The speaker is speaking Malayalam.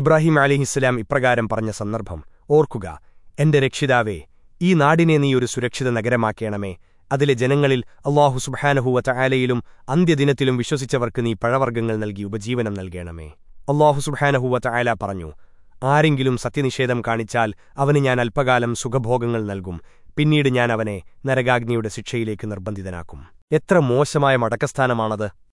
ഇബ്രാഹിം അലിഹിസ്സലാം ഇപ്രകാരം പറഞ്ഞ സന്ദർഭം ഓർക്കുക എന്റെ രക്ഷിതാവേ ഈ നാടിനെ നീ ഒരു സുരക്ഷിത നഗരമാക്കേണമേ. അതിലെ ജനങ്ങളിൽ അള്ളാഹു സുബാനഹുവ ചായാലയിലും അന്ത്യദിനത്തിലും വിശ്വസിച്ചവർക്ക് നീ പഴവർഗങ്ങൾ നൽകി ഉപജീവനം നൽകണമേ. അള്ളാഹു സുബാനഹുവ ചായാല പറഞ്ഞു ആരെങ്കിലും സത്യനിഷേധം കാണിച്ചാൽ അവന് ഞാൻ അല്പകാലം സുഖഭോഗങ്ങൾ നൽകും. പിന്നീട് ഞാൻ അവനെ നരകാഗ്നിയുടെ ശിക്ഷയിലേക്ക് നിർബന്ധിതനാക്കും. എത്ര മോശമായ മടക്കസ്ഥാനമാണത്!